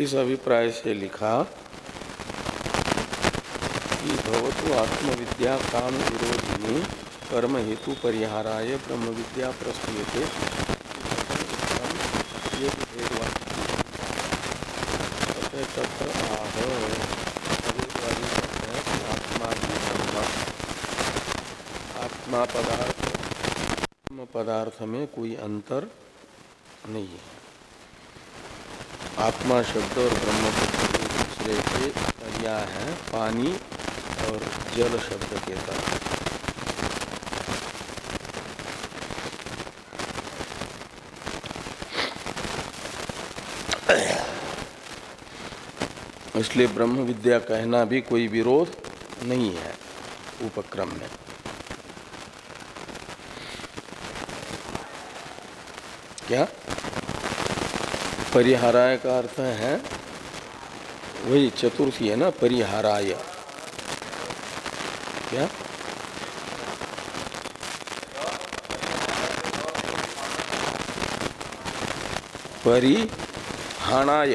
इस अभिप्राय से लिखा, कि भवतु आत्मविद्या काम विरोधिनी, कर्म हेतु परिहाराय ब्रह्म विद्या प्रस्तुत आत्मा पदार्थ पदार्थ में कोई अंतर नहीं है। आत्मा शब्द और ब्रह्म शब्द दूसरे के पर्याय है, पानी और जल शब्द के तरह इसलिए ब्रह्म विद्या कहना भी कोई विरोध नहीं है उपक्रम में। क्या? परिहाराय का अर्थ है, वही चतुर्थी है ना, परिहाराय। क्या? परिहाणाय।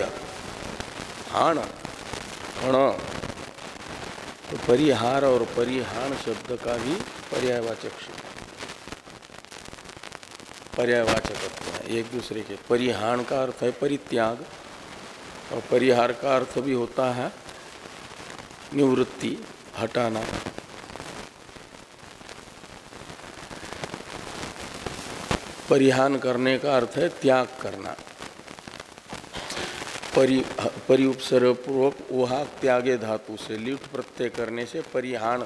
हाण, हण। तो परिहार और परिहान शब्द का भी पर्यायवाचक पर्यायवाचक। एक दूसरे के परिहान का अर्थ है परित्याग। और परिहार का अर्थ भी होता है निवृत्ति, हटाना। परिहान करने का अर्थ है त्याग करना। परि परिउपसर्ग पूर्वक वहा त्यागे धातु से लिप्त प्रत्यय करने से परिहान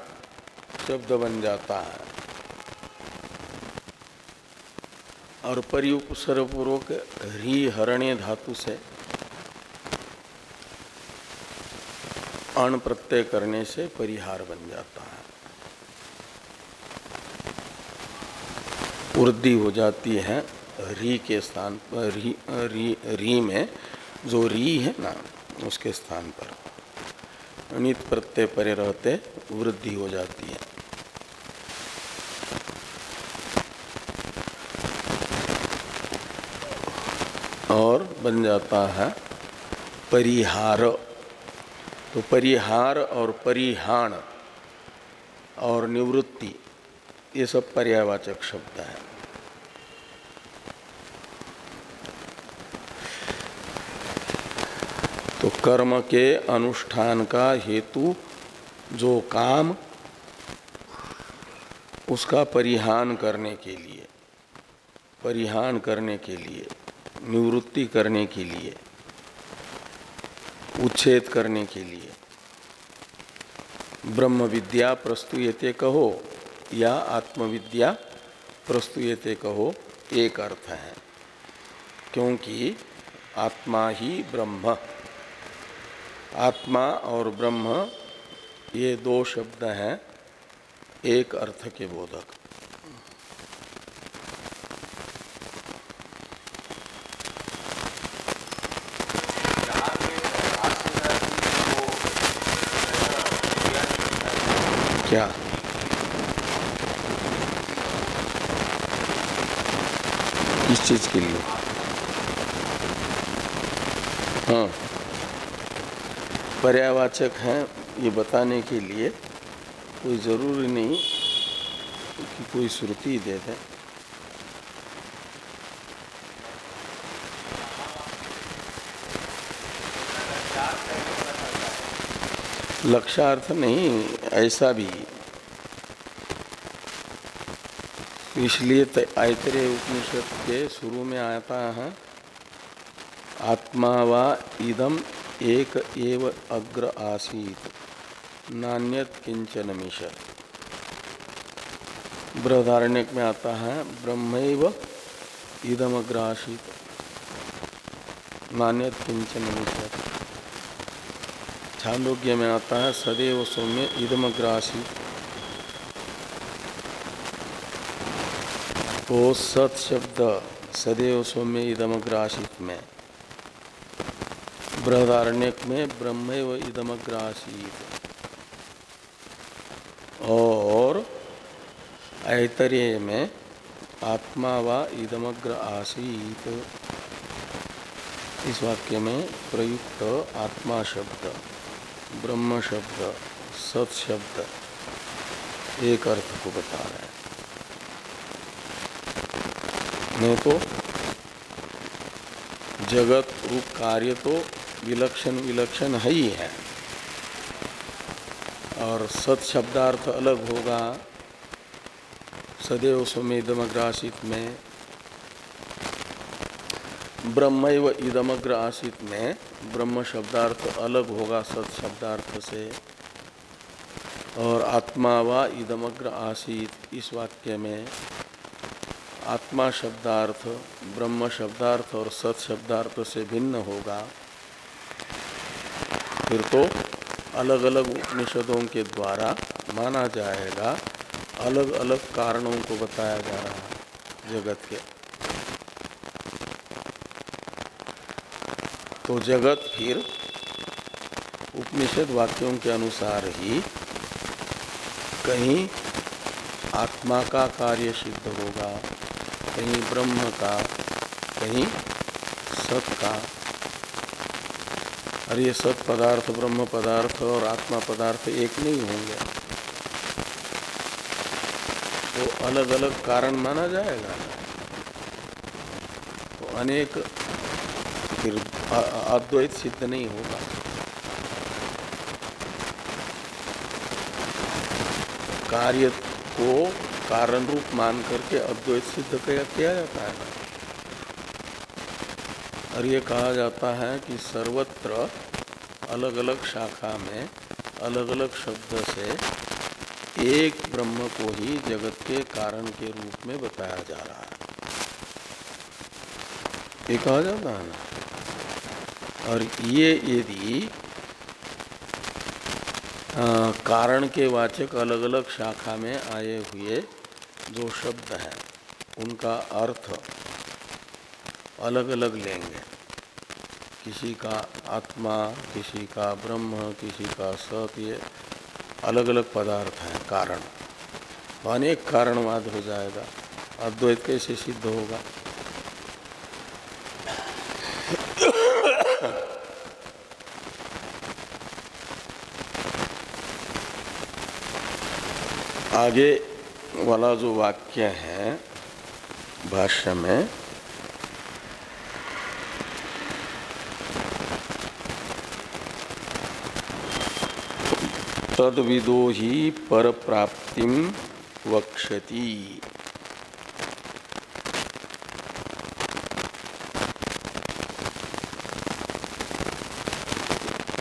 शब्द बन जाता है। और परिउपसर्गपूर्वक ह्री हरण्य धातु से अण प्रत्यय करने से परिहार बन जाता है। वृद्धि हो जाती है री के स्थान पर री, री, री में जो री है ना उसके स्थान पर। अनित प्रत्यय परे रहते वृद्धि हो जाती है। और बन जाता है परिहार। तो परिहार और परिहान और निवृत्ति, ये सब पर्यावाचक शब्द है। तो कर्म के अनुष्ठान का हेतु जो काम, उसका परिहान करने के लिए, परिहान करने के लिए निवृत्ति करने के लिए, उच्छेद करने के लिए। ब्रह्म विद्या प्रस्तुयते कहो या आत्मविद्या प्रस्तुयते कहो, एक अर्थ है। क्योंकि आत्मा ही ब्रह्म। आत्मा और ब्रह्म, ये दो शब्द हैं, एक अर्थ के बोधक। क्या? किस चीज़ के लिए? हाँ। पर्यावाचक हैं ये बताने के लिए, कोई ज़रूरी नहीं कि कोई श्रुति दे दे। लक्षार्थ नहीं, ऐसा भी। इसलिए आयतरे उपनिषद के शुरू में आता है, आत्मा वा इदम एक एव अग्र आसीत, नान्यत किंचन मिशत बृहदारण्य में आता है ब्रह्म इदम अग्र आसीत नान्यत किंचन मिशत छांदोग्य में आता है, सदैव सौम्य इदमग्रासी। तो सत शब्द सदैव सौम्य इदमग्रासित में। बृहदारण्यक में ब्रह्म व इदमग्रासित। और ऐतरेय में आत्मा व इदमग्र आसीत इस वाक्य में प्रयुक्त आत्मा शब्द। ब्रह्म शब्द, सत शब्द, एक अर्थ को बता रहे हैं। नहीं तो जगत रूप कार्य तो विलक्षण विलक्षण है ही है। और सत शब्दार्थ अलग होगा, सदैव सुमेदमग्रासित में ब्रह्म इदमग्र आसित में ब्रह्म शब्दार्थ अलग होगा सत शब्दार्थ से। और आत्मा व इदमग्र आसित इस वाक्य में आत्मा शब्दार्थ, ब्रह्म शब्दार्थ और सत शब्दार्थ से भिन्न होगा। फिर तो अलग अलग उपनिषदों के द्वारा माना जाएगा अलग अलग कारणों को बताया जा रहा है जगत के। तो जगत फिर उपनिषद वाक्यों के अनुसार ही कहीं आत्मा का कार्य सिद्ध होगा, कहीं ब्रह्म का, कहीं सत का। और ये सत पदार्थ, ब्रह्म पदार्थ और आत्मा पदार्थ एक नहीं होंगे। तो अलग अलग कारण माना जाएगा। तो अनेक अद्वैत सिद्ध नहीं होगा। कार्य को कारण रूप मान करके अद्वैत सिद्ध किया जाता है। और ये कहा जाता है कि सर्वत्र अलग अलग शाखा में अलग अलग शब्द से एक ब्रह्म को ही जगत के कारण के रूप में बताया जा रहा है। ये कहा जाता है ना? और ये यदि कारण के वाचक अलग अलग शाखा में आए हुए जो शब्द हैं, उनका अर्थ अलग अलग लेंगे। किसी का आत्मा, किसी का ब्रह्म, किसी का सत, ये अलग अलग पदार्थ हैं, कारण। अनेक कारणवाद हो जाएगा, अद्वैत कैसे सिद्ध होगा? आगे वाला जो वाक्य है, भाष्य में, तदविदो ही पर प्राप्ति वक्षति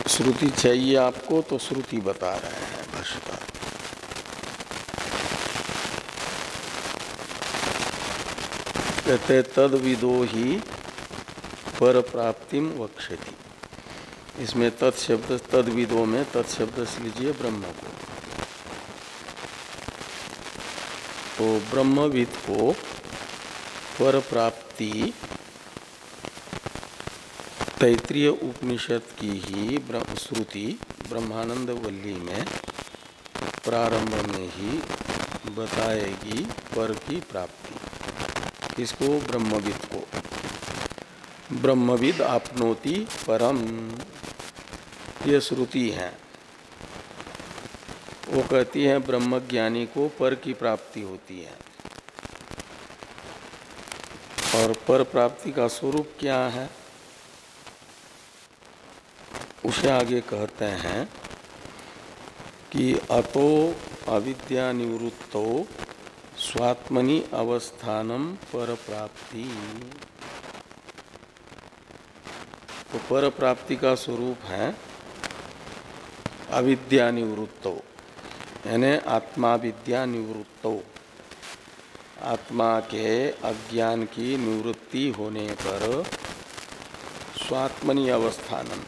श्रुति चाहिए आपको तो श्रुति बता रहे हैं भाष्यकार कहते तद विदो ही पर प्राप्तिम वक्षति इसमें तत्शब्द तद विदो में तत्शब्द लीजिए ब्रह्म को। तो ब्रह्मविद को पर प्राप्ति तैतृय उपनिषद की ही श्रुति ब्रह्मानंद वल्ली में प्रारंभ में ही बताएगी पर की प्राप्ति। किसको? ब्रह्मविद को। ब्रह्मविद आपनोति परम। ये श्रुति है। वो कहती है, ब्रह्मज्ञानी को पर की प्राप्ति होती है। और पर प्राप्ति का स्वरूप क्या है? उसे आगे कहते हैं कि अतो अविद्या निवृत्तो स्वात्मनि अवस्थानम पर प्राप्ति तो पर प्राप्ति का स्वरूप है अविद्या निवृत्तो, यानी आत्मा विद्या निवृत्तो। आत्मा के अज्ञान की निवृत्ति होने पर स्वात्मनि अवस्थानम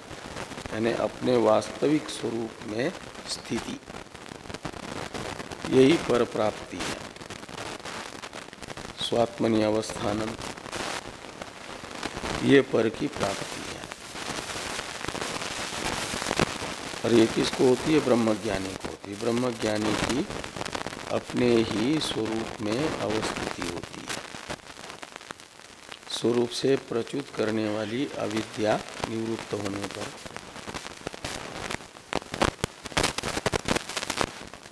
यानी अपने वास्तविक स्वरूप में स्थिति, यही पर प्राप्ति है। स्वात्मनि अवस्थान ये पर की प्राप्ति है। और ये किसको होती है? ब्रह्मज्ञानी को होती है। ब्रह्मज्ञानी की अपने ही स्वरूप में अवस्थिति होती है। स्वरूप से प्रचुत करने वाली अविद्या निवृत्त होने पर।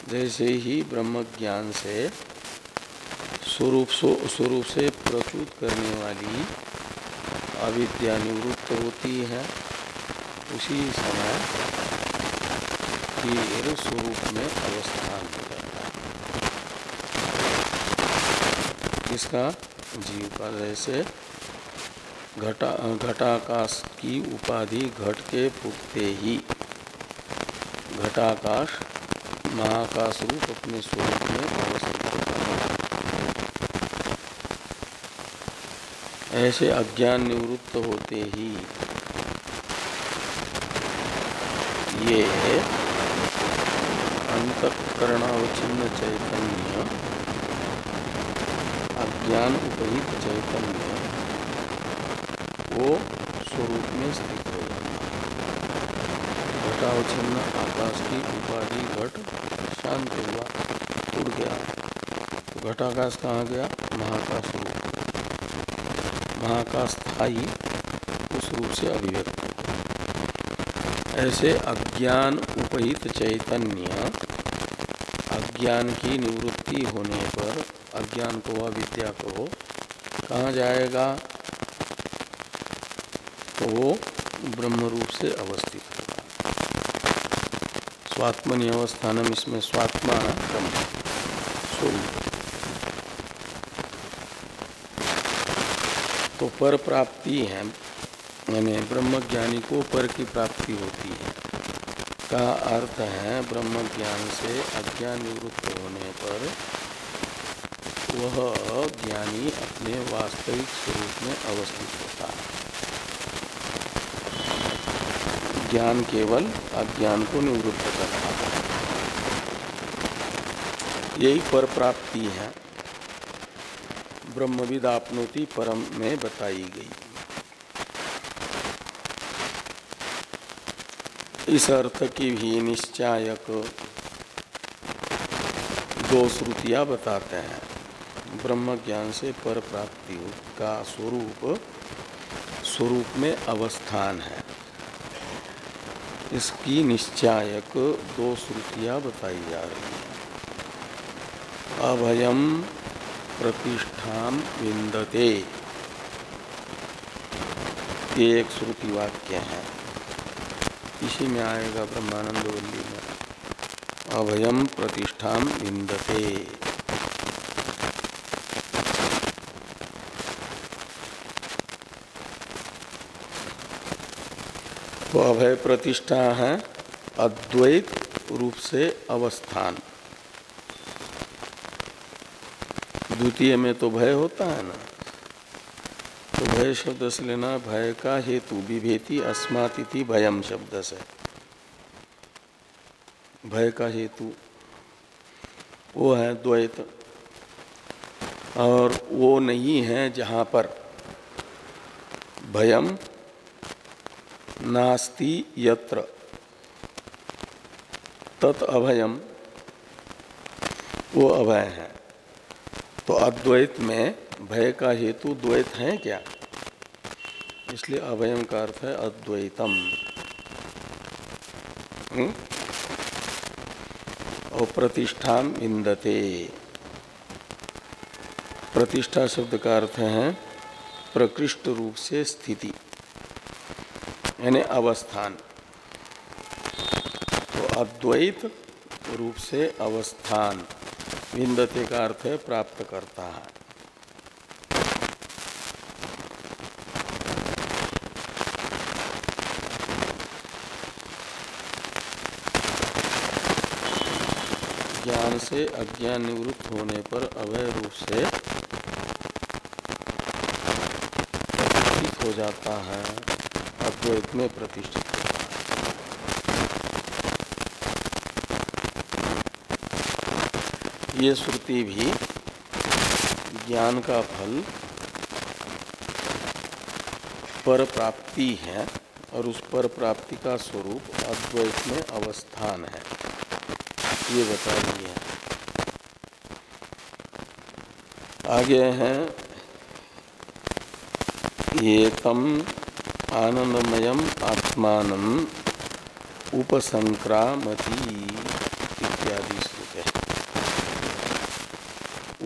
जैसे ही ब्रह्म ज्ञान से स्वरूप स्वरूप से प्रच्युत करने वाली अविद्या निवृत्त होती है। उसी समय फिर स्वरूप में अवस्थान हो जाता है। इसका जीव का जैसे घटा, घटाकाश की उपाधि घट के फूटते ही घटाकाश महाकाश रूप अपने स्वरूप में अवस्थित होता है। ऐसे अज्ञान निवृत्त होते ही ये अंतकरणावचिन्न चैतन्य, अज्ञान उपहित चैतन्य, वो स्वरूप में स्थित हो जाता घटावच्छिन्न आकाश की उपाधि घट, शांत हुआ, उड़ गया। तो घटाकाश कहाँ गया? महाकाश रूप महाकाश स्थायी उस रूप से अभिव्यक्त। ऐसे अज्ञान उपहित चैतन्य, अज्ञान की निवृत्ति होने पर, अज्ञान को व विद्या को कहा जाएगा? तो वो ब्रह्म रूप से अवस्थित होगा स्वात्मनि अवस्थानम इसमें स्वात्मा ब्रह्म। स्वरूप तो पर प्राप्ति है, यानी ब्रह्म ज्ञानी को पर की प्राप्ति होती है। का अर्थ है ब्रह्म ज्ञान से अज्ञान निवृत्त होने पर वह ज्ञानी अपने वास्तविक स्वरूप में अवस्थित होता है। ज्ञान केवल अज्ञान को निवृत्त करता है। यही पर प्राप्ति है। ब्रह्मविद आपनोति परम में बताई गई। इस अर्थ की भी निश्चायक दो श्रुतियाँ बताते हैं। ब्रह्म ज्ञान से पर प्राप्ति का स्वरूप स्वरूप में अवस्थान है। इसकी निश्चायक दो श्रुतियाँ बताई जा रही है। अभयम प्रतिष्ठा विंदते ये एक श्रुति वाक्य है। इसी में आएगा ब्रह्मानंद वल्ली में। अभयम प्रतिष्ठा विंदते तो अभय प्रतिष्ठा है अद्वैत रूप से अवस्थान। द्वितीय में तो भय होता है ना। तो भय शब्द से लेना भय का हेतु। विभेति अस्मातिथि भयम शब्द से। भय का हेतु। वो है द्वैत। और वो नहीं है जहाँ पर भयम नास्ति यत्र। तत् अभयम। वो अभय है। तो अद्वैत में भय का हेतु द्वैत है क्या? इसलिए अभयम का अर्थ है अद्वैतम। हम्म? और प्रतिष्ठा इंदते प्रतिष्ठा शब्द का अर्थ है प्रकृष्ट रूप से स्थिति, यानी अवस्थान। तो अद्वैत रूप से अवस्थान, विंदते का अर्थ है प्राप्त। करता है। ज्ञान से अज्ञान निवृत्त होने पर अभय रूप से हो जाता है। अद्वैत में प्रतिष्ठित ये श्रुति भी ज्ञान का फल पर प्राप्ति है और उस पर प्राप्ति का स्वरूप अद्वैत में अवस्थान है। ये बता दिए आगे हैं। ये तम आनंदमयम आत्मान उपसंक्रामती इत्यादि।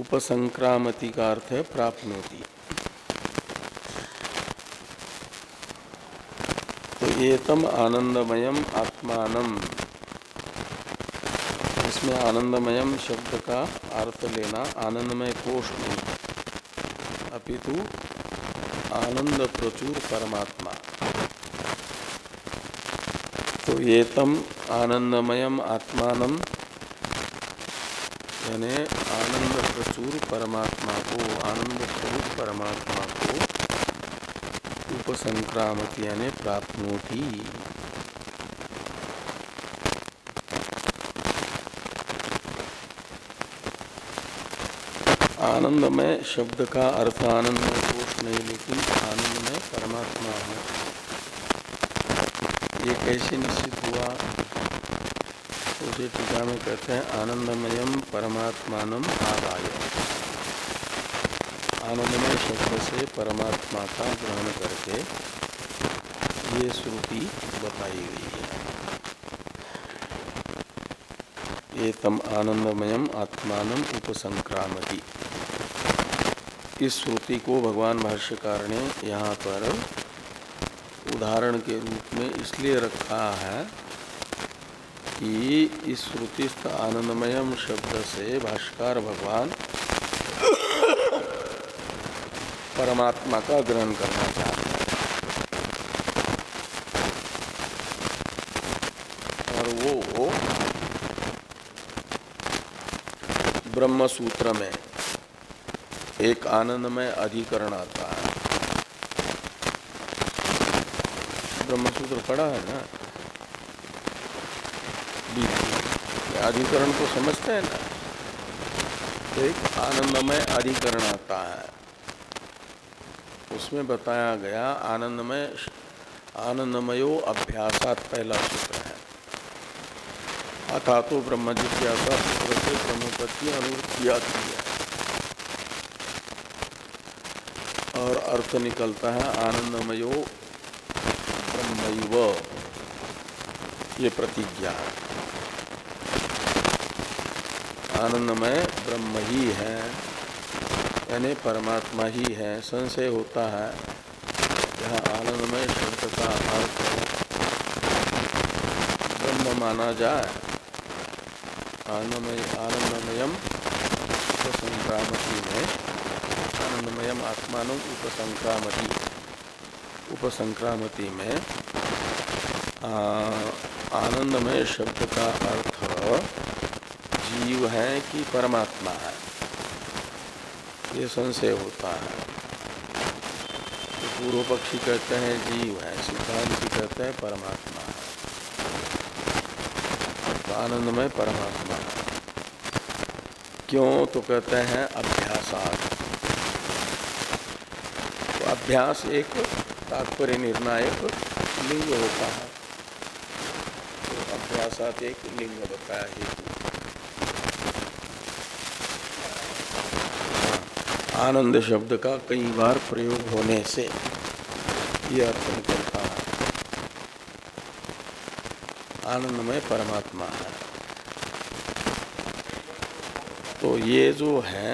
उपसंक्रामति का अर्थ है प्राप्नोति। तो ये तम आनंदमयम आत्मान इसमें आनंदमयम शब्द का अर्थ लेना आनंदमय कोष नहीं। अपितु आनंद प्रचुर परमात्मा। तो ये तम आनंदमयम आत्मान यानी आनंद प्रचुर परमात्मा को आनंद स्वरूप परमात्मा को उपसंक्रामक यानी प्राप्नोति। में शब्द का अर्थ आनंदमय कोष नहीं, लेकिन आनंद में परमात्मा है। ये कैसे निश्चित हुआ? उसे टीका में कहते हैं आनंदमयम परमात्मान आदाय। आनंदमय शब्द से परमात्मा का ग्रहण करके ये श्रुति बताई गई है। ये तम आनंदमयम आत्मान उपसंक्रामती। इस श्रुति को भगवान भाष्यकार ने यहाँ पर उदाहरण के रूप में इसलिए रखा है कि इस श्रुतिस्थ आनंदमयम शब्द से भाष्यकार भगवान परमात्मा का ग्रहण करना चाहते हैं। और वो ब्रह्म सूत्र में एक आनंदमय अधिकरण आता है। ब्रह्मसूत्र पढ़ा है ना? अधिकरण को समझते हैं ना तो एक आनंदमय अधिकरण आता है। उसमें बताया गया आनंदमय, आनंदमयो अभ्यासात पहला सूत्र है। अथा तो ब्रह्म जिज्ञासा सूत्र से ब्रह्मपति अनुवृत्ति आती है। और अर्थ निकलता है आनंदमयो ब्रह्म ये प्रतिज्ञा है। आनंदमय ब्रह्म ही है, यानी परमात्मा ही है, संशय होता है। यह आनंदमय शब्द का अर्थ ब्रह्म माना जाए, आनंदमय आनंदमयम संक्रामती में आनंदमयम आत्मान उपसंक्रामती। उपसंक्रामती में आनंदमय शब्द का अर्थ जीव है कि परमात्मा है? ये संशय होता है। तो पूर्व पक्षी कहते हैं जीव है, सिद्धांत कहते हैं परमात्मा है। तो आनंदमय परमात्मा है। क्यों? तो कहते हैं अभ्यासात अभ्यास एक तात्पर्य निर्णायक लिंग होता है। तो अभ्यासात एक लिंग बताया हेतु। आनंद शब्द का कई बार प्रयोग होने से यह अर्थ निकलता है। आनंदमय परमात्मा है। तो ये जो है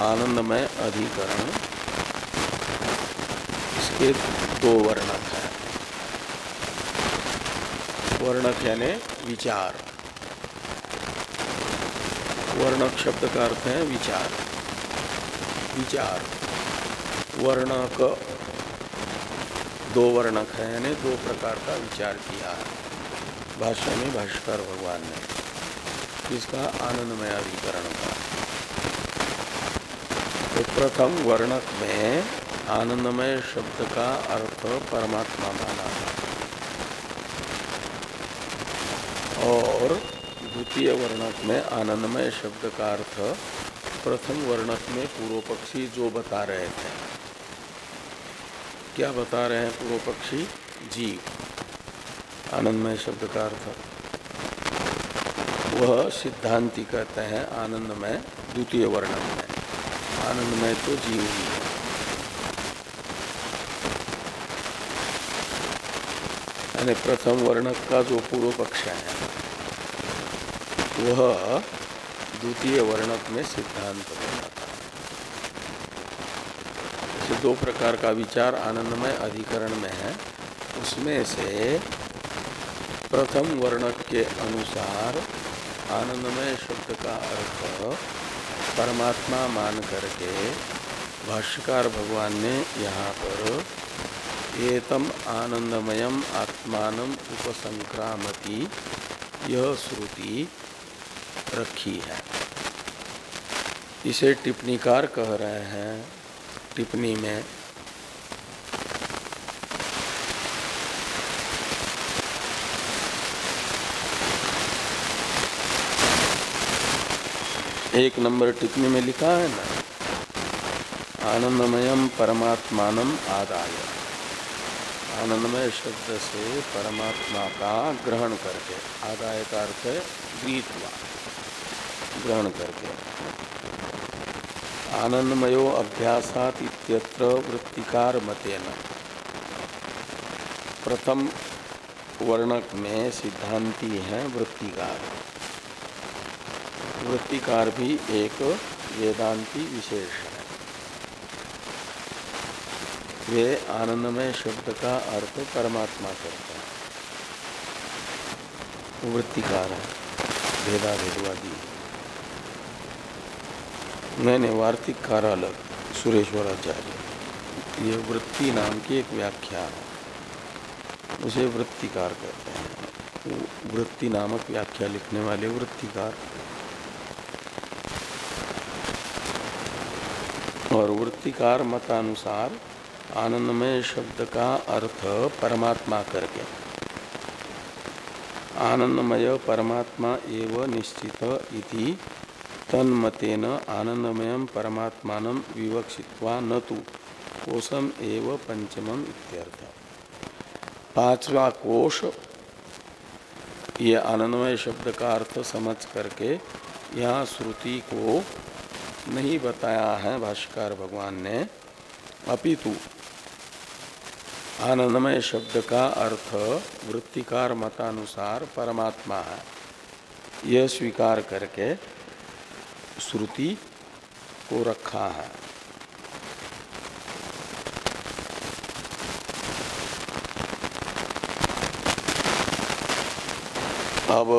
आनंदमय अधिकरण, इसके दो वर्णक है। वर्णक यानी विचार। वर्णक शब्द का अर्थ है विचार। विचार। वर्णक। दो वर्णक है, यानी दो प्रकार का विचार किया। है भाष्य में भाष्कर भगवान ने इसका आनंदमय अधिकरण का तो प्रथम वर्णक में आनंदमय शब्द का अर्थ परमात्मा माना। और द्वितीय वर्णक में आनंदमय शब्द का अर्थ प्रथम वर्णक में पूर्व पक्षी जो बता रहे थे। क्या बता रहे हैं पूर्व पक्षी जीव आनंदमय शब्द का अर्थ। वह सिद्धांति कहते हैं आनंदमय द्वितीय वर्णक में। आनंदमय तो जीव ही है। यानी प्रथम वर्णक का जो पूर्व पक्ष है, वह द्वितीय वर्णक में सिद्धांत बनाता है दो प्रकार का विचार आनंदमय अधिकरण में है। उसमें से प्रथम वर्णक के अनुसार आनंदमय शब्द का अर्थ परमात्मा मान करके भाष्यकार भगवान ने यहाँ पर एतम आनंदमयम आत्मान उपसंक्रामती यह श्रुति रखी है। इसे टिप्पणीकार कह रहे हैं। टिप्पणी में एक नंबर टिप्पणी में लिखा है ना आनंदमयम परमात्मान आदाय। आनंदमय शब्द से परमात्मा का ग्रहण करके, आदाय का अर्थ गृहत्वा ग्रहण करके। आनंदमयो अभ्यासात इत्यत्र वृत्तिकार मतेन प्रथम वर्णक में सिद्धांति है वृत्तिकार। वृत्तिकार भी एक वेदांती विशेष है। वे आनंदमय शब्द का अर्थ परमात्मा करते हैं। वृत्तिकार है भेदा भेदवादी मैंने वार्तिक अलग सुरेश्वराचार्य। ये वृत्ति नाम की एक व्याख्या है। उसे वृत्तिकार कहते हैं। वृत्ति नामक व्याख्या लिखने वाले वृत्तिकार। और वृत्तिकार मतानुसार आनंदमय शब्द का अर्थ परमात्मा करके। आनंदमय परमात्मा एवं निश्चित इति तन्मतेन आनंदमय परमात्मा विवक्षित्वा न तो कोशम एव पंचम इत्यर्थ। पांचवा कोश ये आनंदमय शब्द का अर्थ समझ करके यहाँ श्रुति को नहीं बताया है भाष्कर भगवान ने, अपितु आनंदमय शब्द का अर्थ वृत्तिकार मतानुसार परमात्मा है। यह स्वीकार करके श्रुति को रखा है। अब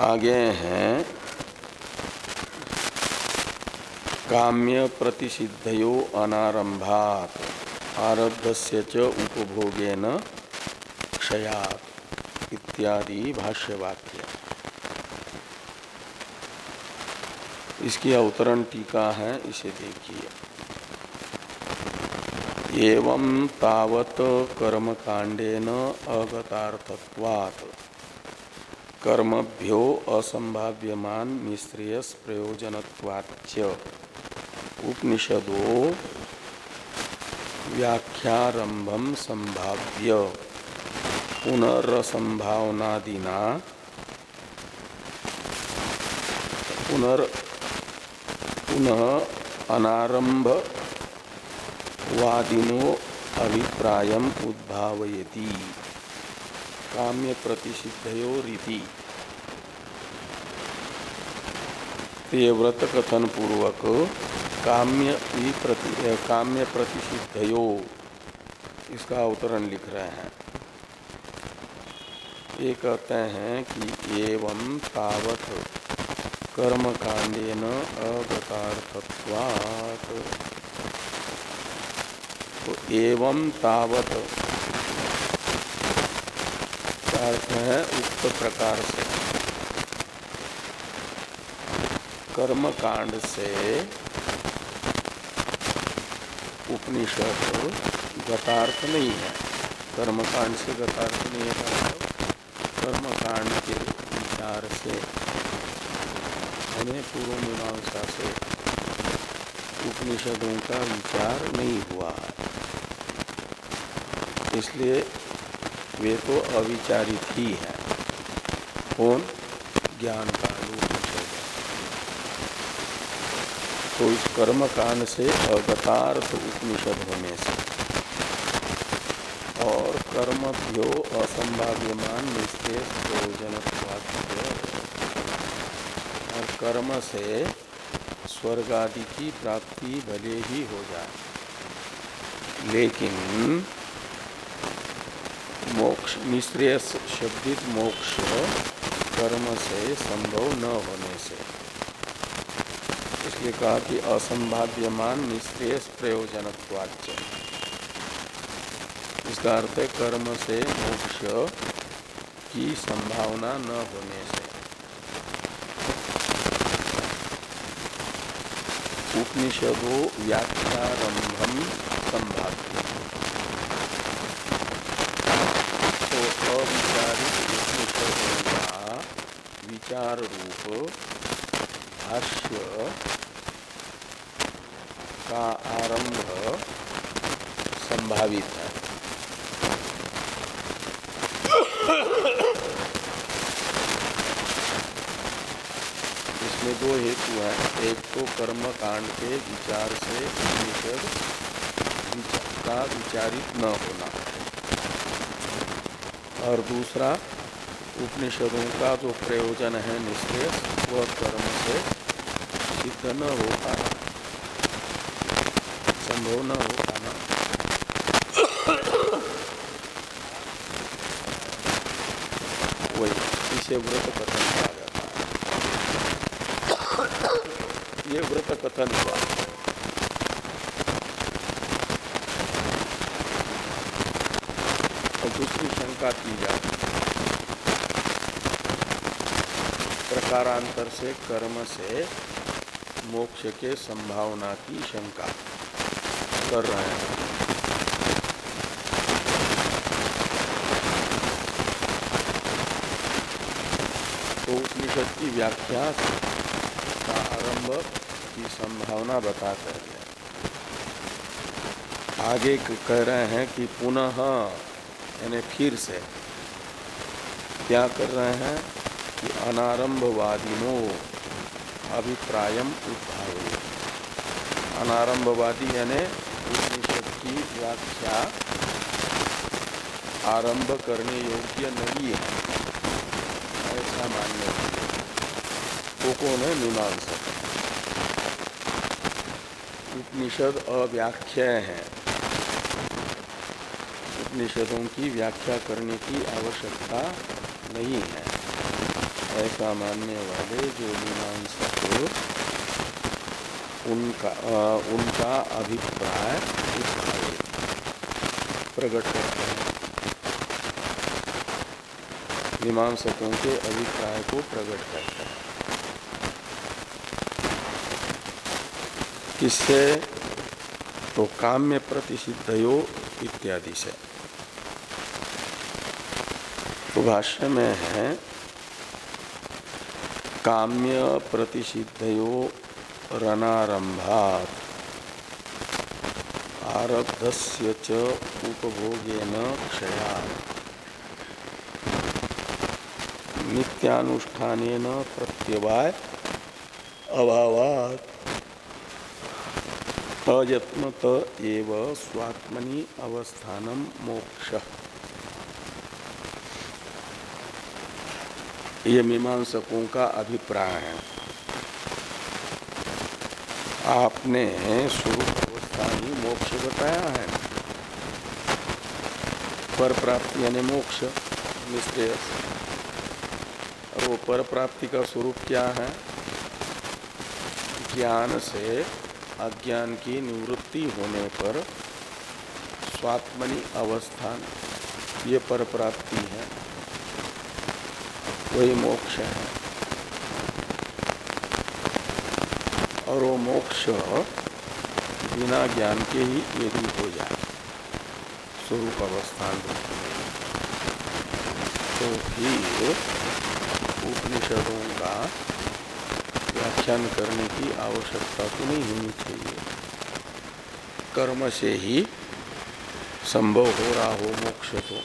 आगे हैं काम्य प्रतिषिद्धयो अनारंभात आरब्धस्य च उपभोगेन क्षयात इत्यादि भाष्यवाक्य। इसकी अवतरण टीका है, इसे देखिए। एवं तावत कर्म कांडेन कर्मभ्यो असंभाव्यमान निश्रेयस प्रयोजनत्वाच्य उपनिषदो व्याख्यारंभम संभाव्य। पुनर्संभावनादिना। पुनर् पुनः अनारंभ वादिनो अभिप्राय उद्भावयति। काम्य प्रतिषिद्धयो रीति व्रत कथन पूर्वक काम्य प्रति काम्य प्रतिषिद्धयो इसका अवतरण लिख रहे हैं। ये कहते हैं कि एवं तावत कर्म कांडेन अगतार्थत्वात् तो एवं तावत अर्थ है उक्त प्रकार से। कर्म कांड से उपनिषद गतार्थ नहीं है। कर्मकांड से गतार्थ नहीं है। मतलब कर्मकांड के विचार से हमें पूर्व मीमांसा से उपनिषदों का विचार नहीं हुआ। है इसलिए वे तो अविचारित ही है। कौन? ज्ञान का तो इस कर्म कांड से अवतार्थ उपनिषद होने से और कर्म कर्मभ्यो असंभाव्यमान निश्चेष प्रयोजन कर्म से स्वर्ग आदि की प्राप्ति भले ही हो जाए। लेकिन मोक्ष निश्रेय शब्दित मोक्ष कर्म से संभव न होने से। इसलिए कहा कि असंभाव्यमान निश्रेय प्रयोजनत्वाच्य इसका अर्थ कर्म से मोक्ष की संभावना न होने से। उपनिषदो व्याख्यारंभम संभाव्य तो अविचारित का विचार रूप भाष्य का आरंभ संभावित है। इसमें दो हेतु हैं। एक तो कर्म कांड के विचार से उपनिषद का विचारित न होना। और दूसरा, उपनिषदों का जो प्रयोजन है निश्चय वह कर्म से सिद्ध न हो पाना। संभव न हो पाना। वही, इसे व्रत कथन कहा ये व्रत कथन हुआ और दूसरी शंका की जाती प्रकारांतर से कर्म से मोक्ष के संभावना की शंका कर रहे हैं। तो उपनिषद की व्याख्या का आरंभ की संभावना बताते हैं। आगे कह रहे हैं कि पुनः, यानी फिर से, क्या कर रहे हैं कि अनारंभवादिनो अभिप्राय उद्भाव। अनारंभवादी यानी उपनिषद की व्याख्या आरंभ करने योग्य नहीं है। ऐसा मानने वो कौन है मीमांसक उपनिषद अव्याख्या है। उपनिषदों की व्याख्या करने की आवश्यकता नहीं है। ऐसा मानने वाले जो मीमांसक उनका आ, उनका अभिप्राय प्रकट करते हैं। मीमांसकों के अभिप्राय को प्रकट करते हैं। किससे? तो काम्य प्रतिषिद्धयो इत्यादि से। तो भाष्य में है काम्य प्रतिषिद्धयो रनारंभात आरब्धस्य च उपभोगेन क्षया नित्यानुष्ठान प्रत्यवाय अभावात। अयत्नत एव स्वात्मनि अवस्थानम मोक्ष। ये मीमांसकों का अभिप्राय है। आपने स्वरूप अवस्था ही मोक्ष बताया है। पर प्राप्ति यानी मोक्ष निश्चय और वो पर प्राप्ति का स्वरूप क्या है? ज्ञान से अज्ञान की निवृत्ति होने पर स्वात्मनि अवस्थान, ये पर प्राप्ति है। वही मोक्ष है। और वो मोक्ष बिना ज्ञान के ही यदि हो जाए। स्वरूप अवस्थान तो फिर उपनिषदों का व्याख्यान करने की आवश्यकता तो नहीं होनी चाहिए। कर्म से ही संभव हो रहा हो मोक्ष तो।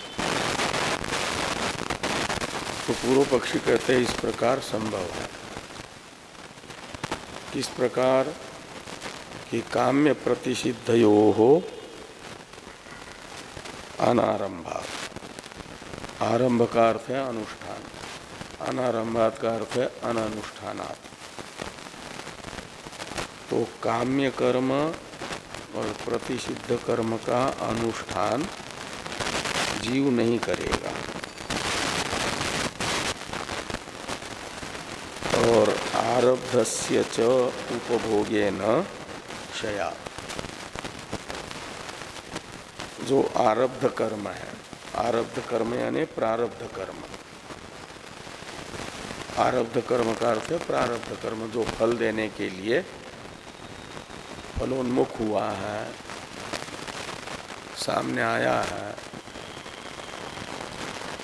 तो पूर्व पक्षी कहते हैं, इस प्रकार संभव है। किस प्रकार? कि काम्य प्रतिषिद्धयो हो अनारंभात। आरंभ का अर्थ है अनुष्ठान। अनारंभात का अर्थ है अनानुष्ठानात्। तो काम्य कर्म और प्रतिषिद्ध कर्म का अनुष्ठान जीव नहीं करेगा। और आरब्धस्य च उपभोगे न क्षया। जो आरब्ध कर्म है, आरब्ध कर्म यानी प्रारब्ध कर्म। आरब्ध कर्म का अर्थ है प्रारब्ध कर्म, जो फल देने के लिए फलोन्मुख हुआ है, सामने आया है,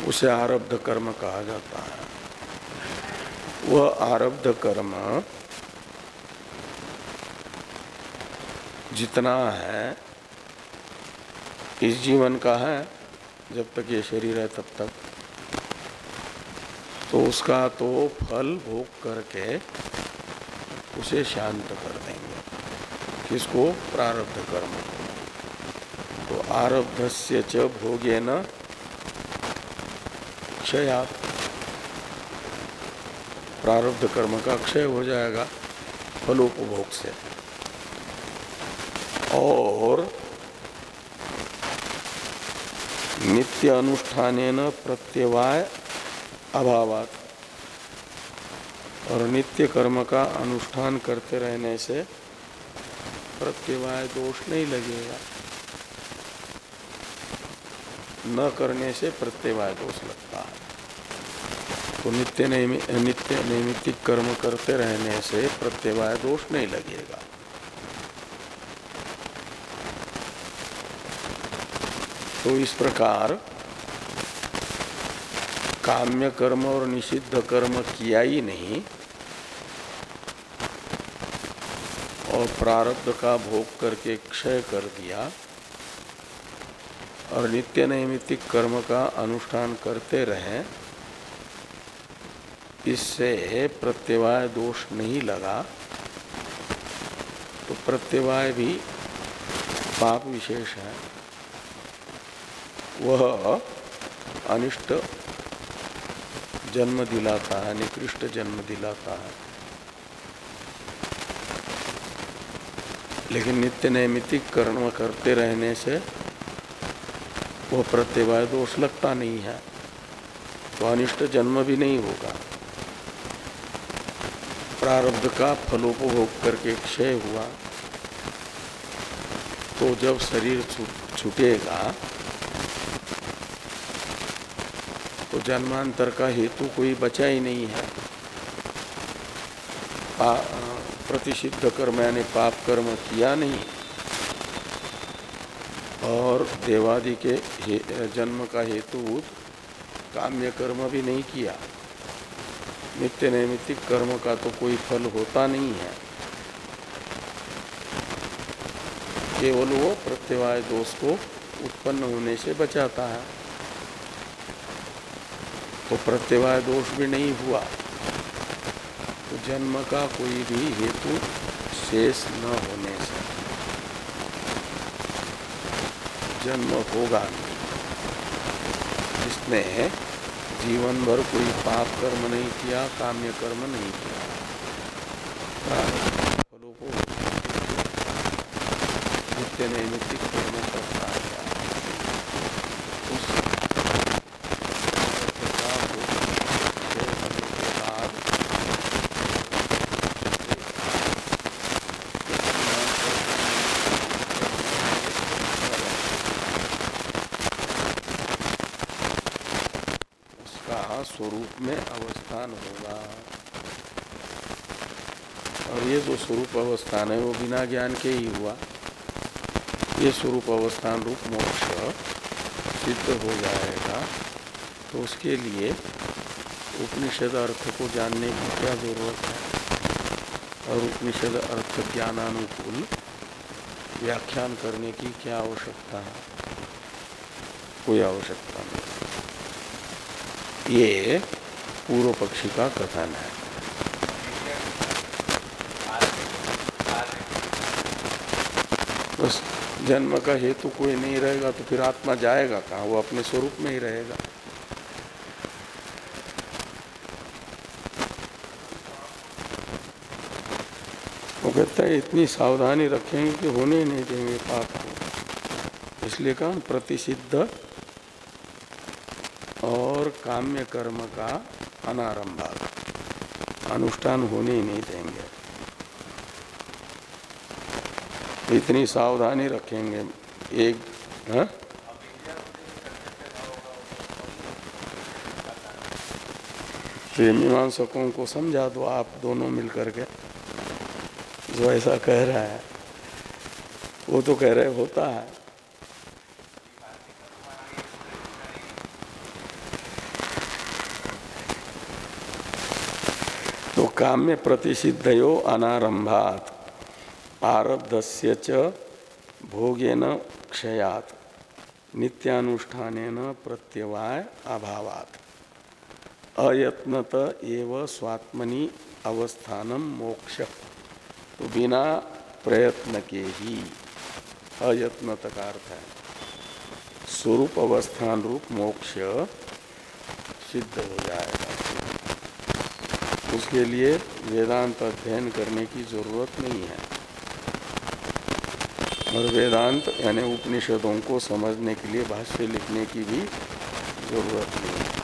उसे आरब्ध कर्म कहा जाता है। वह आरब्ध कर्म जितना है, इस जीवन का है, जब तक ये शरीर है तब तक। तो उसका तो फल भोग करके उसे शांत कर देंगे। किसको? प्रारब्ध कर्म तो आरब्ध से च भोगे न क्षया। प्रारब्ध कर्म का क्षय हो जाएगा फलोपभोग से और नित्य अनुष्ठान प्रत्यवाय अभावात। और नित्य कर्म का अनुष्ठान करते रहने से प्रत्यवाय दोष नहीं लगेगा। न करने से प्रत्यवाय दोष लगता है। तो नित्य नित्य नैमित्तिक कर्म करते रहने से प्रत्यवाय दोष नहीं लगेगा। तो इस प्रकार काम्य कर्म और निषिद्ध कर्म किया ही नहीं प्रारब्ध का भोग करके क्षय कर दिया और नित्य नैमित्तिक कर्म का अनुष्ठान करते रहे, इससे प्रत्यवाय दोष नहीं लगा तो प्रत्यवाय भी पाप विशेष है। वह अनिष्ट जन्म दिलाता है, निकृष्ट जन्म दिलाता है। लेकिन नित्य नैमितिक कर्म करते रहने से वो प्रत्यवाय दोष लगता नहीं है। तो अनिष्ट जन्म भी नहीं होगा। प्रारब्ध का फलोपभोग करके क्षय हुआ। तो जब शरीर छूटेगा तो जन्मांतर का हेतु कोई बचा ही नहीं है। प्रतिषिद्ध कर्म यानी पाप कर्म किया नहीं। और देवादि के जन्म का हेतु काम्य कर्म भी नहीं किया। नित्य नैमित्तिक कर्म का तो कोई फल होता नहीं है। केवल वो प्रत्यवाय दोष को उत्पन्न होने से बचाता है। तो प्रत्यवाय दोष भी नहीं हुआ। जन्म का कोई भी हेतु शेष न होने से। जन्म होगा जिसने जीवन भर कोई पाप कर्म नहीं किया, काम्य कर्म नहीं किया। फलों को नित्य नैमित्तिक कर्म करता है स्वरूप में अवस्थान होगा। और ये जो स्वरूप अवस्थान है, वो बिना ज्ञान के ही हुआ। ये स्वरूप अवस्थान रूप मोक्ष सिद्ध हो जाएगा। तो उसके लिए उपनिषद अर्थ को जानने की क्या ज़रूरत है? और उपनिषद अर्थ ज्ञानानुकूल व्याख्यान करने की क्या आवश्यकता है? कोई आवश्यकता नहीं। ये पूर्व पक्षी का कथन है। बस जन्म का हेतु कोई नहीं रहेगा तो फिर आत्मा जाएगा कहाँ? वो अपने स्वरूप में ही रहेगा। वो कहता है, इतनी सावधानी रखेंगे कि होने ही नहीं देंगे पाप को। इसलिए कहा, प्रतिषिद्ध और काम्य कर्म का अनारंभ अनुष्ठान होने ही नहीं देंगे। इतनी सावधानी रखेंगे। एक, हा? तो मीमांसकों को समझा दो, आप दोनों मिलकर के। जो ऐसा कह रहा है, वो तो कह रहे, होता है। काम में प्रतिषिद्धयो अनारंभात आरब्धस्य च भोगेन क्षयात। नित्यानुष्ठान प्रत्यवाय अभावात। अयत्नत एव स्वात्मनि अवस्थानम मोक्ष। तो बिना प्रयत्न के ही अयत्न का अर्थ है? स्वरूप अवस्थान रूप मोक्ष सिद्ध हो जाएगा। उसके लिए वेदांत अध्ययन करने की ज़रूरत नहीं है। और वेदांत यानी उपनिषदों को समझने के लिए भाष्य लिखने की भी ज़रूरत नहीं है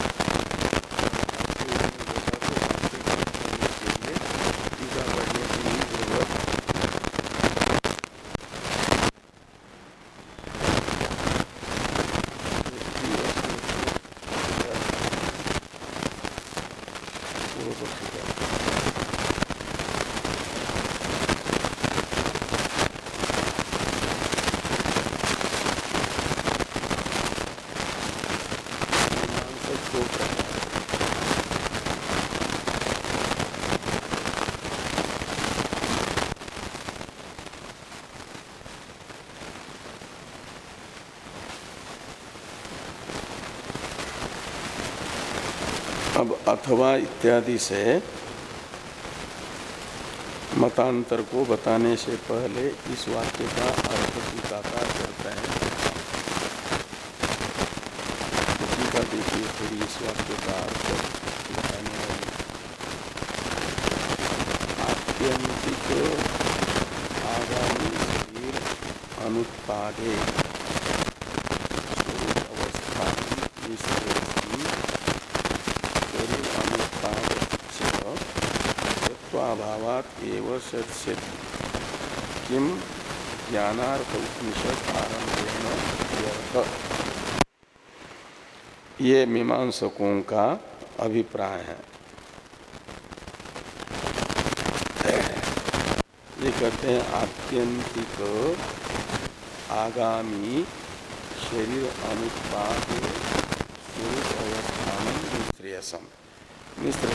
अब अथवा इत्यादि से मतांतर को बताने से पहले इस वाक्य का अर्थ टीकाकार करते हैं। टीका देखिए थोड़ी इस वाक्य का अर्थ बताने वाली। आत्यंतिक आगामी शरीर अनुत्पादे स्वरूप अवस्था सत्सित किम ज्ञानार्थ उपनिषद आरंभ ये मीमांसकों का अभिप्राय है। ये कहते हैं, आत्यंतिक आगामी शरीर अनुत्पाद स्वरूप अवस्थान निश्रेयसम निश्रेय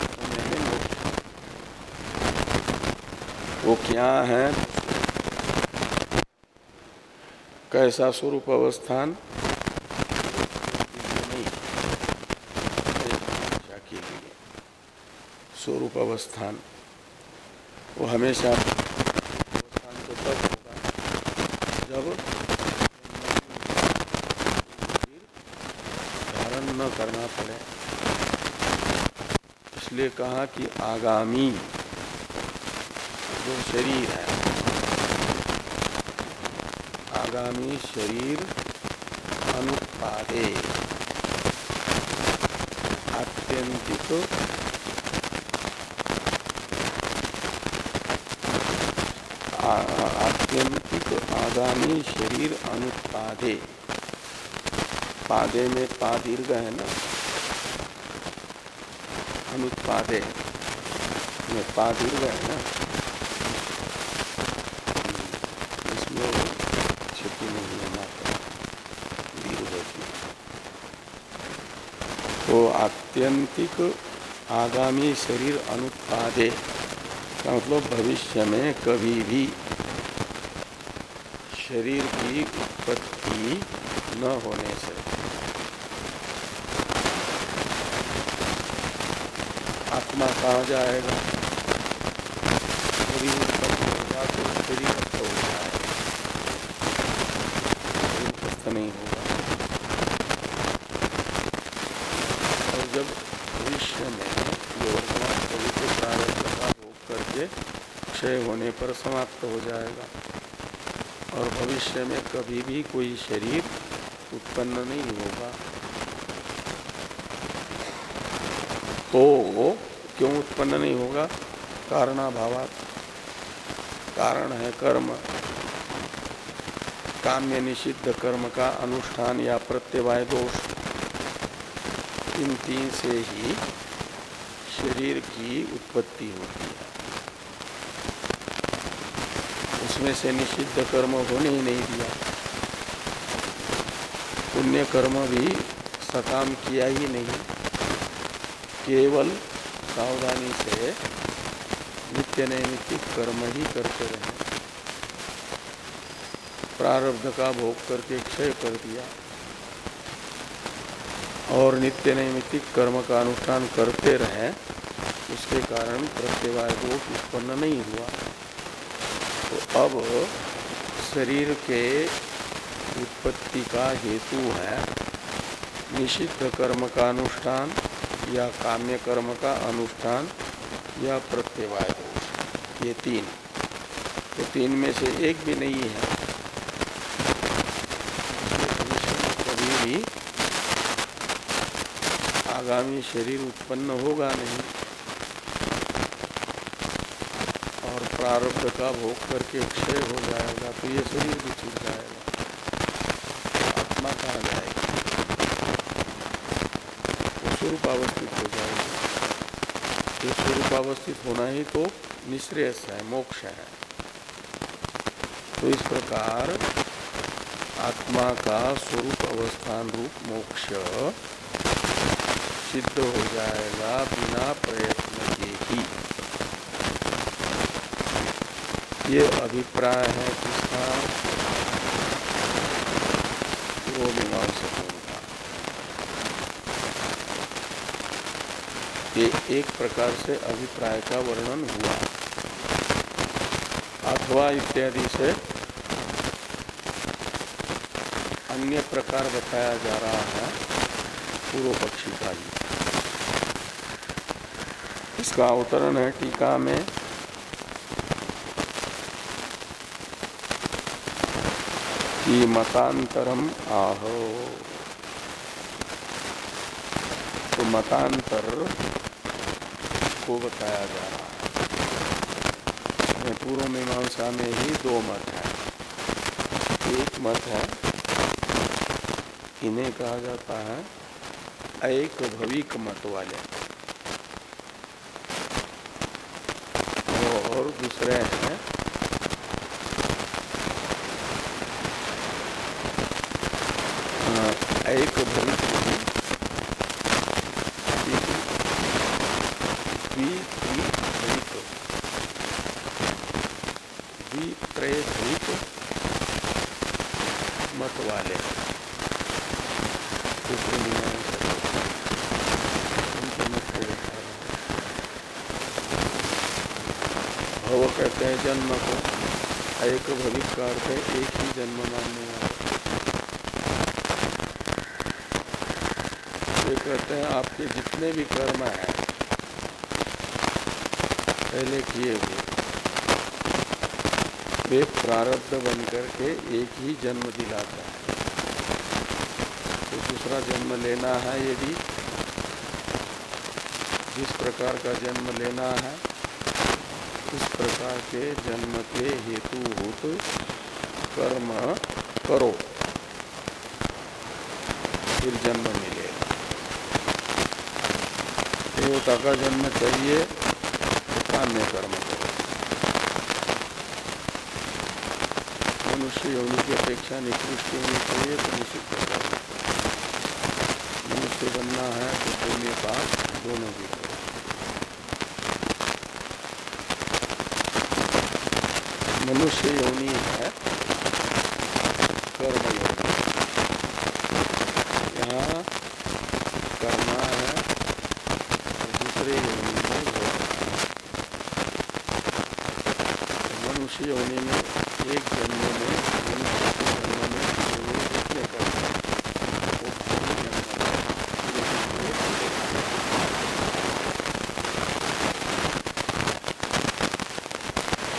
वो क्या है? कैसा स्वरूप अवस्थान? स्वरूप अवस्थान। वो हमेशा अवस्थान तो तब होगा जब धारण न करना पड़े। इसलिए कहा कि आगामी। जो शरीर है। आगामी शरीर अनुत्पादे आत्यंतिक। आत्यंतिक आगामी शरीर अनुत्पादे पादे में पा दीर्घ है ना? अनुत्पादे में पा दीर्घ है ना? तो आत्यंतिक आगामी शरीर अनुत्पादे का मतलब भविष्य में कभी भी शरीर की उत्पत्ति न होने से। आत्मा कहा जाएगा? शरीर उत्पत्ति होगा तो शरीर क्षय होने पर समाप्त हो जाएगा। और भविष्य में कभी भी कोई शरीर उत्पन्न नहीं होगा। तो क्यों उत्पन्न नहीं होगा? कारणाभावात। कारण है कर्म। काम्य निषिद्ध कर्म का अनुष्ठान या प्रत्यवाय दोष। इन तीन से ही शरीर की उत्पत्ति होती है। उसमें से निषिद्ध कर्म होने ही नहीं दिया। पुण्य कर्म भी सकाम किया ही नहीं। केवल सावधानी से नित्य नैमित्तिक कर्म ही करते रहे। प्रारब्ध का भोग करके क्षय कर दिया। और नित्य नैमित्तिक कर्म का अनुष्ठान करते रहे, उसके कारण प्रत्यवाय दोष उत्पन्न नहीं हुआ। अब शरीर के उत्पत्ति का हेतु है निषिद्ध कर्म का अनुष्ठान या काम्य कर्म का अनुष्ठान या प्रत्यवाय। दोष ये तीन। तो तीन में से एक भी नहीं है। कभी भी आगामी शरीर उत्पन्न होगा नहीं और प्रारब्ध का भोग करके क्षय हो जाएगा तो ये शरीर भी छूट जाएगा। आत्मा कहा जाएगा? स्वरूप अवस्थित हो जाएगा। ये स्वरूप अवस्थित होना ही तो निश्रेयस है, मोक्ष है। तो इस प्रकार आत्मा का स्वरूप अवस्थान रूप मोक्ष सिद्ध हो जाएगा बिना प्रयत्न के ही ये अभिप्राय है किसका पूर्वमीमांसकों का ये एक प्रकार से अभिप्राय का वर्णन हुआ। अथवा इत्यादि से अन्य प्रकार बताया जा रहा है पूर्व पक्षी का ही। इसका अवतरण है टीका में कि मतांतरम आहो। तो मतांतर को बताया जा रहा है। पूर्व मीमांसा में ही दो मत है। एक मत है, इन्हें कहा जाता है एक भविक मत वाले। और दूसरे हैं एक भविष्य द्वित्रय मत वाले दूसरे भव कहते हैं जन्म को। एक भविष्य का अर्थ है एक ही जन्म मानने वाले। ये कहते हैं आपके जितने भी कर्म है, पहले किए हुए, वे प्रारब्ध बनकर के एक ही जन्म दिलाता है। दूसरा जन्म लेना है यदि, जिस प्रकार का जन्म लेना है, उस प्रकार के जन्म के हेतुभूत कर्म करो। फिर जन्म मिलेगा देवता का जन्म चाहिए तो काम्य कर्म करो। मनुष्य योनि की अपेक्षा निकृष्ट होनी चाहिए तो निश्चित मनुष्य बनना है तो दोनों पास दोनों की। मनुष्य योनि है कर्म योनि यहाँ करना है और दूसरे योनि में मनुष्य योनि में एक जन्म में मनुष्य जन्म में जितने कर्म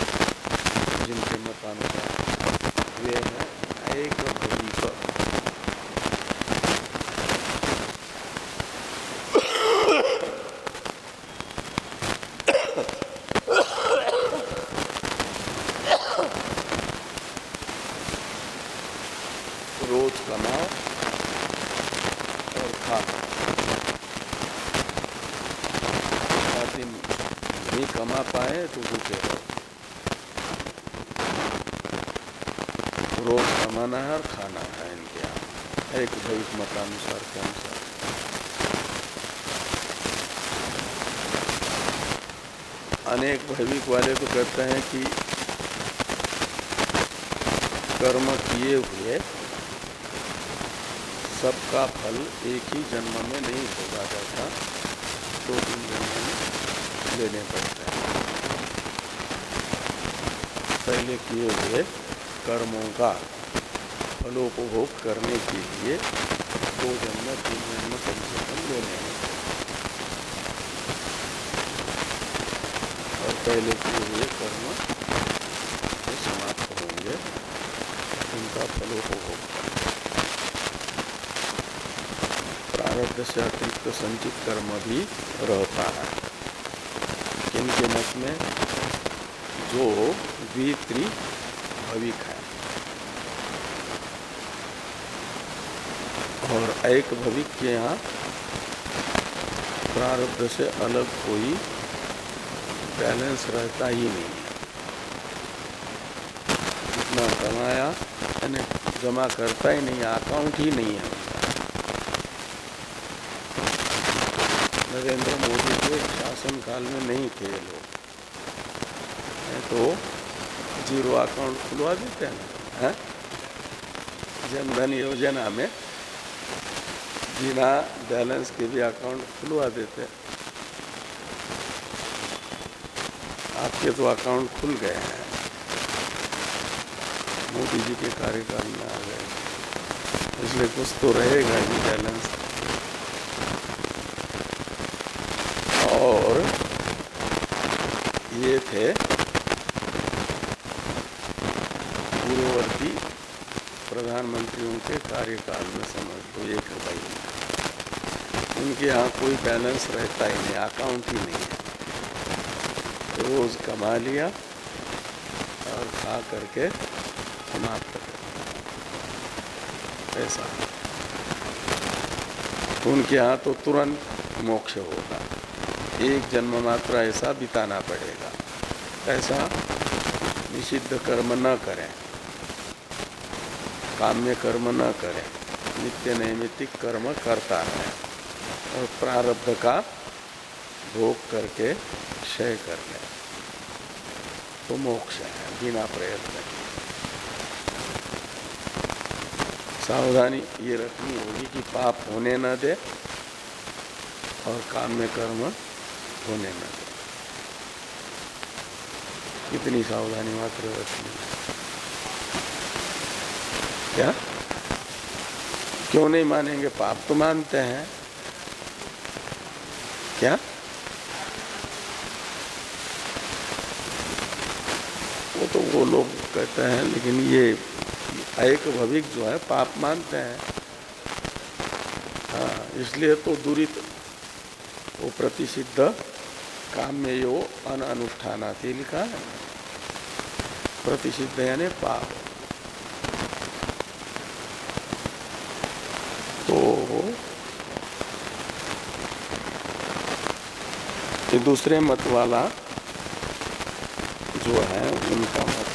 जिनके मतानुसार वे हैं एक भविक रोज कमाओ और खाओ दिन नहीं कमा पाए तो भूखे रहो है और खाना है इनके यहाँ एक भविष्य मतानुसार के अनुसार। अनेक भैविक वाले तो कहते हैं कि कर्म किए हुए सबका फल एक ही जन्म में नहीं होगा जाता दो तीन जन्म में लेने पड़ते हैं। पहले किए हुए कर्मों का फलोपभोग करने के लिए दो जन्म, तीन जन्म, कम से कम लेने और पहले किए हुए कर्म समाप्त होंगे, उनका फलोपभोग। प्रारब्ध से अतिरिक्त संचित कर्म भी रहता है। किनके मत में जो द्वित्री भविक है। और एक भविक के यहाँ प्रारब्ध से अलग कोई बैलेंस रहता ही नहीं है। जितना कमाया यानी जमा करता ही नहीं अकाउंट ही नहीं है। नरेंद्र मोदी के शासन काल में नहीं थे लोग। तो ज़ीरो अकाउंट खुलवा देते हैं है? जनधन योजना में बिना बैलेंस के भी अकाउंट खुलवा देते हैं। आपके तो अकाउंट खुल गए हैं। मोदी जी के कार्यकाल में आ गए। इसलिए कुछ तो रहेगा ही बैलेंस और ये थे पूर्ववर्ती प्रधानमंत्रियों के कार्यकाल में समझ लो एक भाई उनके यहाँ कोई बैलेंस रहता ही नहीं, अकाउंट ही नहीं है। रोज कमा लिया और खा करके समाप्त कर ऐसा। उनके यहाँ तो तुरंत मोक्ष होगा। एक जन्म मात्र ऐसा बिताना पड़ेगा। ऐसा निषिद्ध कर्म न करें। काम्य कर्म न करें। नित्य नैमित्तिक कर्म करता है। और प्रारब्ध का भोग करके क्षय कर ले। तो मोक्ष है, बिना प्रयत्न सावधानी ये रखनी होगी कि पाप होने न दे और काम में कर्म होने न दे। इतनी सावधानी मात्र रखनी क्या? क्यों नहीं मानेंगे? पाप तो मानते हैं। क्या? वो तो वो लोग कहते हैं, लेकिन ये एक भविक जो है, पाप मानते हैं। हाँ इसलिए तो दूरित वो प्रतिषिद्ध काम में यो अन अनुष्ठान लिखा है। प्रतिषिद्ध यानी पाप तो ये दूसरे मत वाला जो है, उनका मत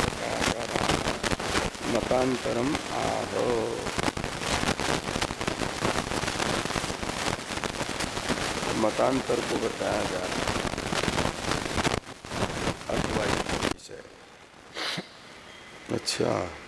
मतांतरम आह। मतांतर को बताया जा रहा है। अच्छा।